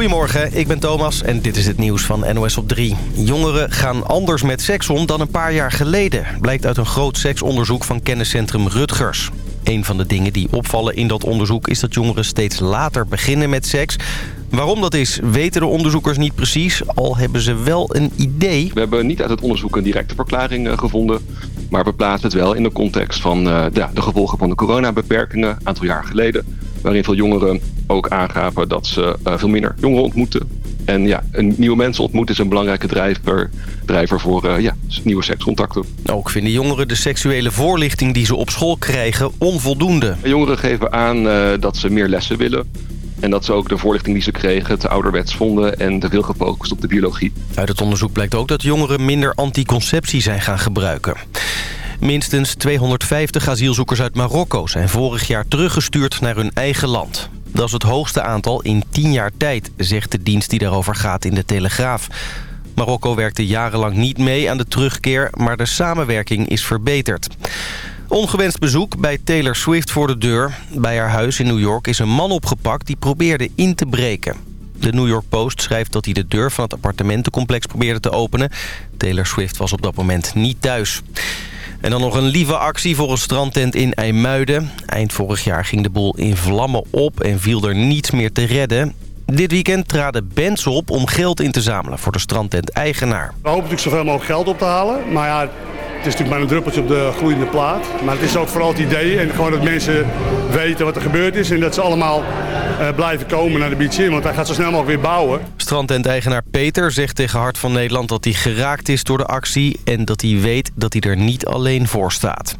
Goedemorgen, ik ben Thomas en dit is het nieuws van NOS op 3. Jongeren gaan anders met seks om dan een paar jaar geleden. Blijkt uit een groot seksonderzoek van kenniscentrum Rutgers. Een van de dingen die opvallen in dat onderzoek is dat jongeren steeds later beginnen met seks. Waarom dat is, weten de onderzoekers niet precies, al hebben ze wel een idee. We hebben niet uit het onderzoek een directe verklaring eh, gevonden. Maar we plaatsen het wel in de context van de, de gevolgen van de coronabeperkingen, een aantal jaar geleden. Waarin veel jongeren ook aangaven dat ze uh, veel minder jongeren ontmoeten. En ja, een nieuwe mensen ontmoeten is een belangrijke drijver, drijver voor uh, ja, nieuwe sekscontacten. Ook vinden jongeren de seksuele voorlichting die ze op school krijgen onvoldoende. Jongeren geven aan uh, dat ze meer lessen willen. En dat ze ook de voorlichting die ze kregen te ouderwets vonden en te veel gefocust op de biologie. Uit het onderzoek blijkt ook dat jongeren minder anticonceptie zijn gaan gebruiken. Minstens 250 asielzoekers uit Marokko zijn vorig jaar teruggestuurd naar hun eigen land. Dat is het hoogste aantal in 10 jaar tijd, zegt de dienst die daarover gaat in de Telegraaf. Marokko werkte jarenlang niet mee aan de terugkeer, maar de samenwerking is verbeterd. Ongewenst bezoek bij Taylor Swift voor de deur. Bij haar huis in New York is een man opgepakt die probeerde in te breken. De New York Post schrijft dat hij de deur van het appartementencomplex probeerde te openen. Taylor Swift was op dat moment niet thuis. En dan nog een lieve actie voor een strandtent in IJmuiden. Eind vorig jaar ging de boel in vlammen op en viel er niets meer te redden. Dit weekend traden bands op om geld in te zamelen voor de strandtent-eigenaar. We hopen natuurlijk zoveel mogelijk geld op te halen. Maar ja, het is natuurlijk maar een druppeltje op de gloeiende plaat. Maar het is ook vooral het idee en gewoon dat mensen weten wat er gebeurd is. En dat ze allemaal uh, blijven komen naar de Beach in. Want hij gaat zo snel mogelijk weer bouwen. Strandtent-eigenaar Peter zegt tegen Hart van Nederland dat hij geraakt is door de actie. En dat hij weet dat hij er niet alleen voor staat.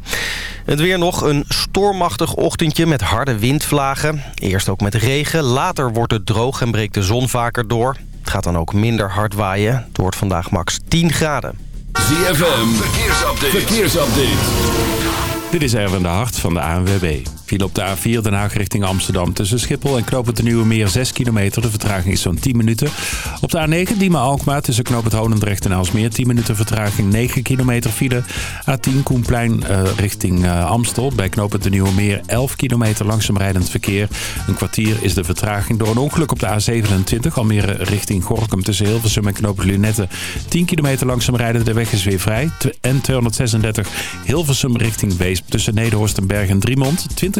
Het weer nog een stormachtig ochtendje met harde windvlagen. Eerst ook met regen, later wordt het droog en breekt de zon vaker door. Het gaat dan ook minder hard waaien. Het wordt vandaag max 10 graden. ZFM, verkeersupdate. verkeersupdate. Dit is Erwin de Hart van de ANWB. Viel op de A4 Den Haag richting Amsterdam tussen Schiphol en Knoop het de Nieuwe Meer 6 kilometer. De vertraging is zo'n 10 minuten. Op de A9 Diemen Alkmaar tussen Knoop het Honendrecht en Aalsmeer 10 minuten vertraging 9 kilometer file. A10 Koenplein uh, richting uh, Amstel bij Knoop het de Nieuwe Meer 11 kilometer langzaam rijdend verkeer. Een kwartier is de vertraging door een ongeluk op de A27 Almere richting Gorkum tussen Hilversum en Knoop het Lunette. 10 kilometer langzaam rijden de weg is weer vrij. En 236 Hilversum richting Weesp tussen Nederhorst en Bergen en Driemond 20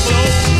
slow.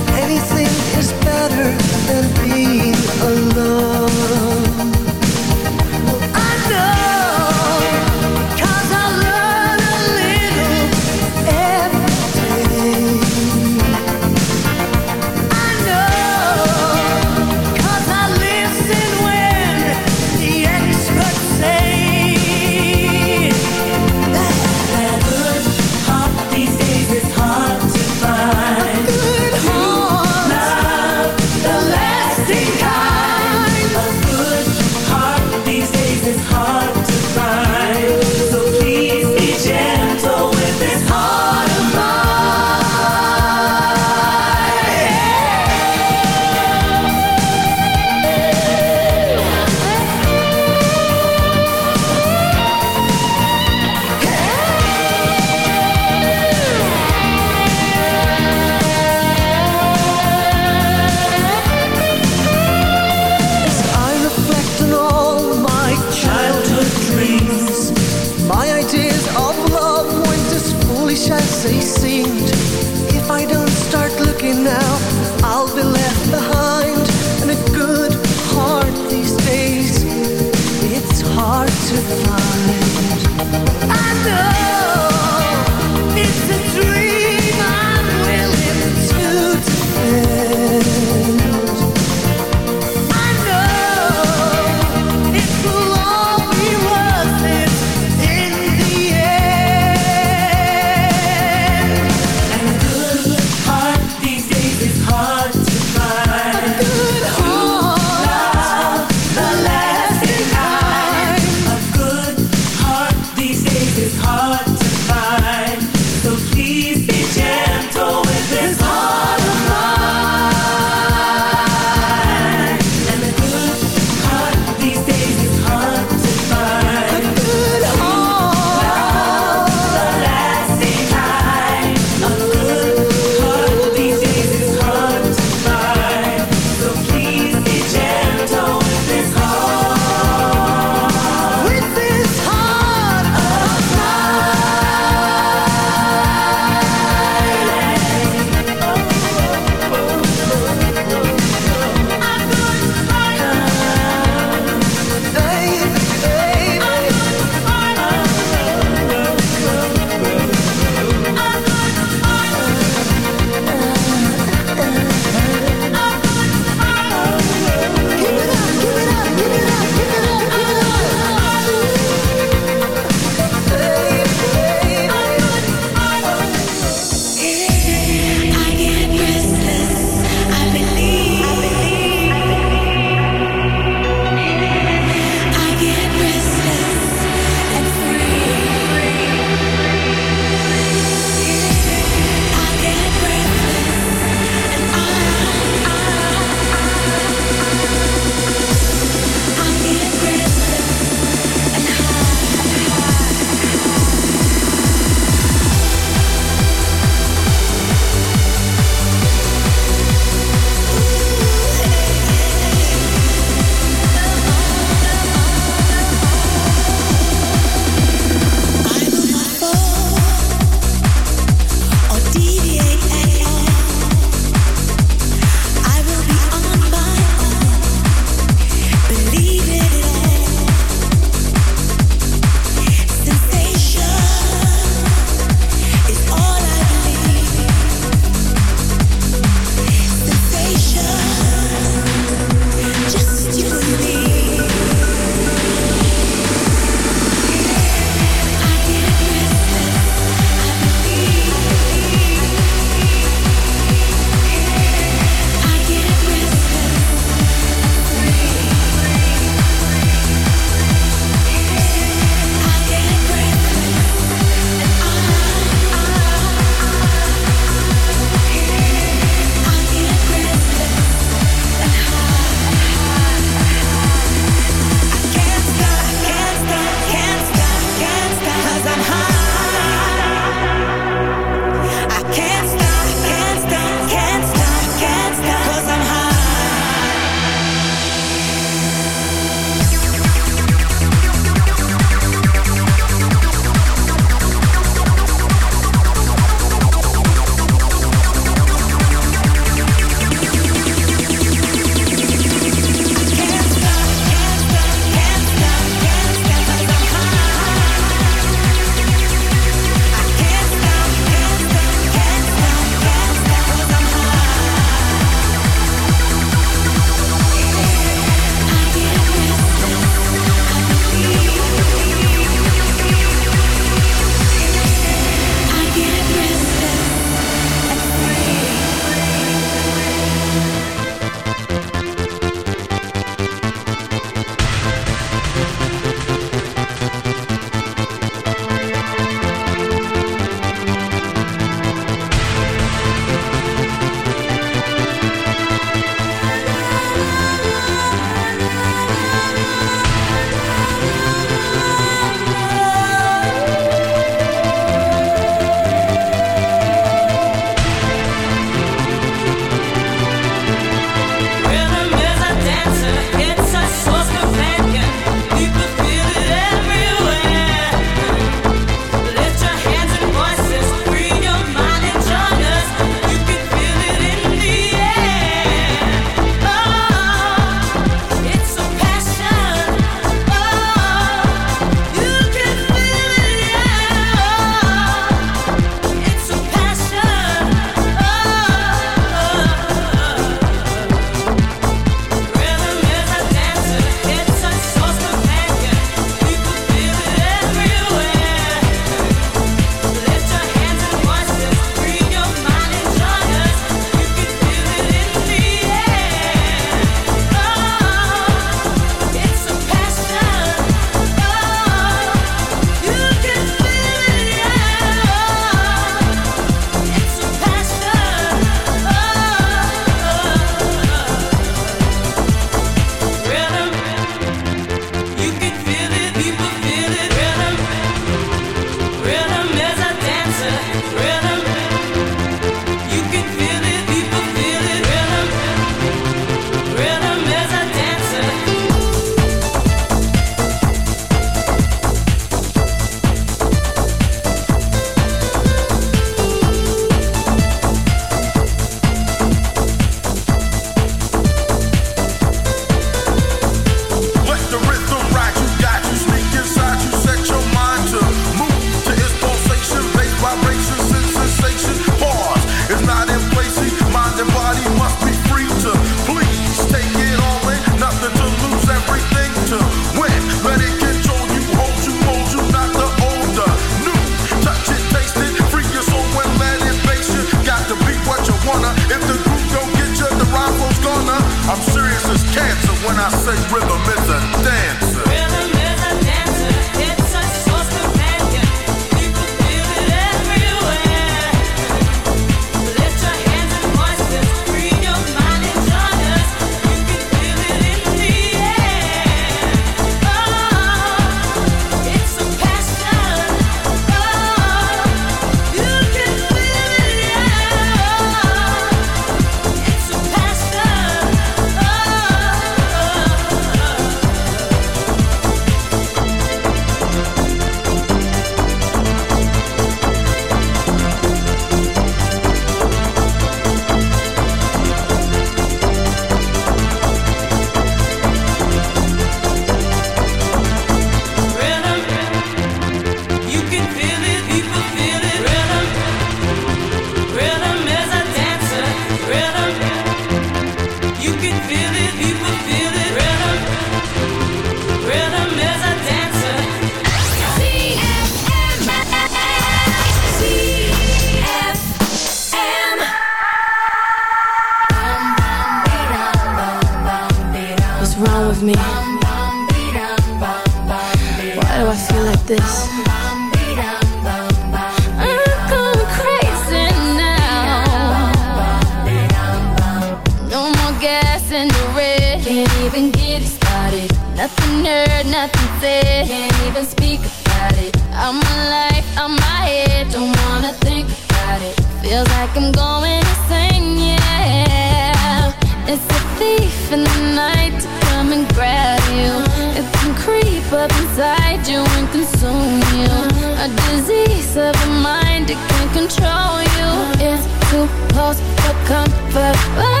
A disease of the mind, it can control you. It's too close for comfort.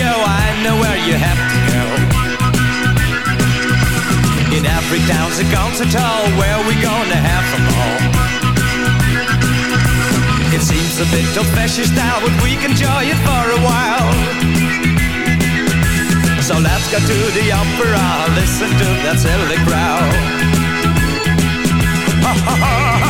show, I know where you have to go. In every town's a concert hall, where we gonna have them all. It seems a bit of fashion style, but we can enjoy it for a while. So let's go to the opera, listen to that silly growl. Ha ha ha!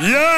Yeah!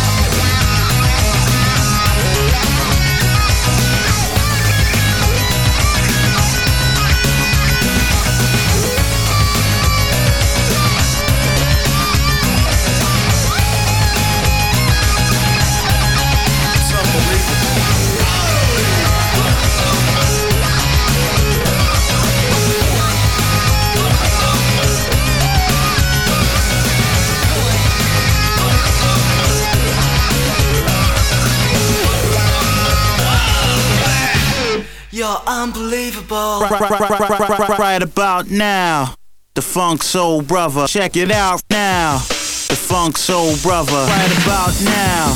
are unbelievable. Right, right, right, right about now, the Funk Soul Brother. Check it out now, the Funk Soul Brother. Right about now,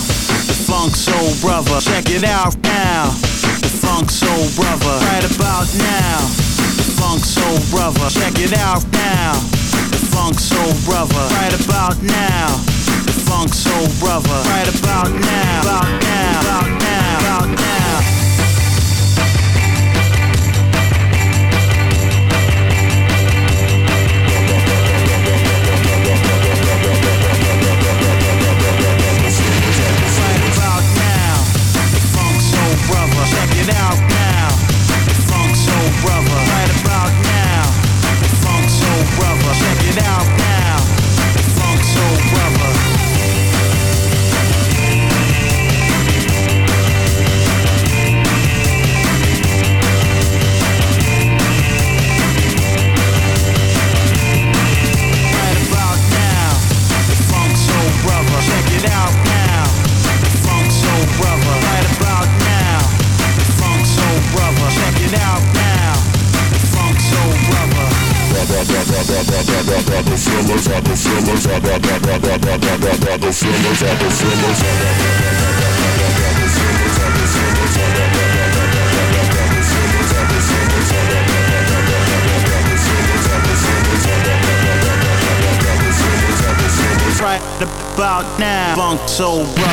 the Funk Soul Brother. Check it out now, the Funk Soul Brother. Right about now, the Funk Soul Brother. Check it out now, the Funk Soul Brother. Right about now. The Funk Soul Brother, right about now, about now, about now, about now. So.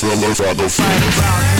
Father, father, father, father,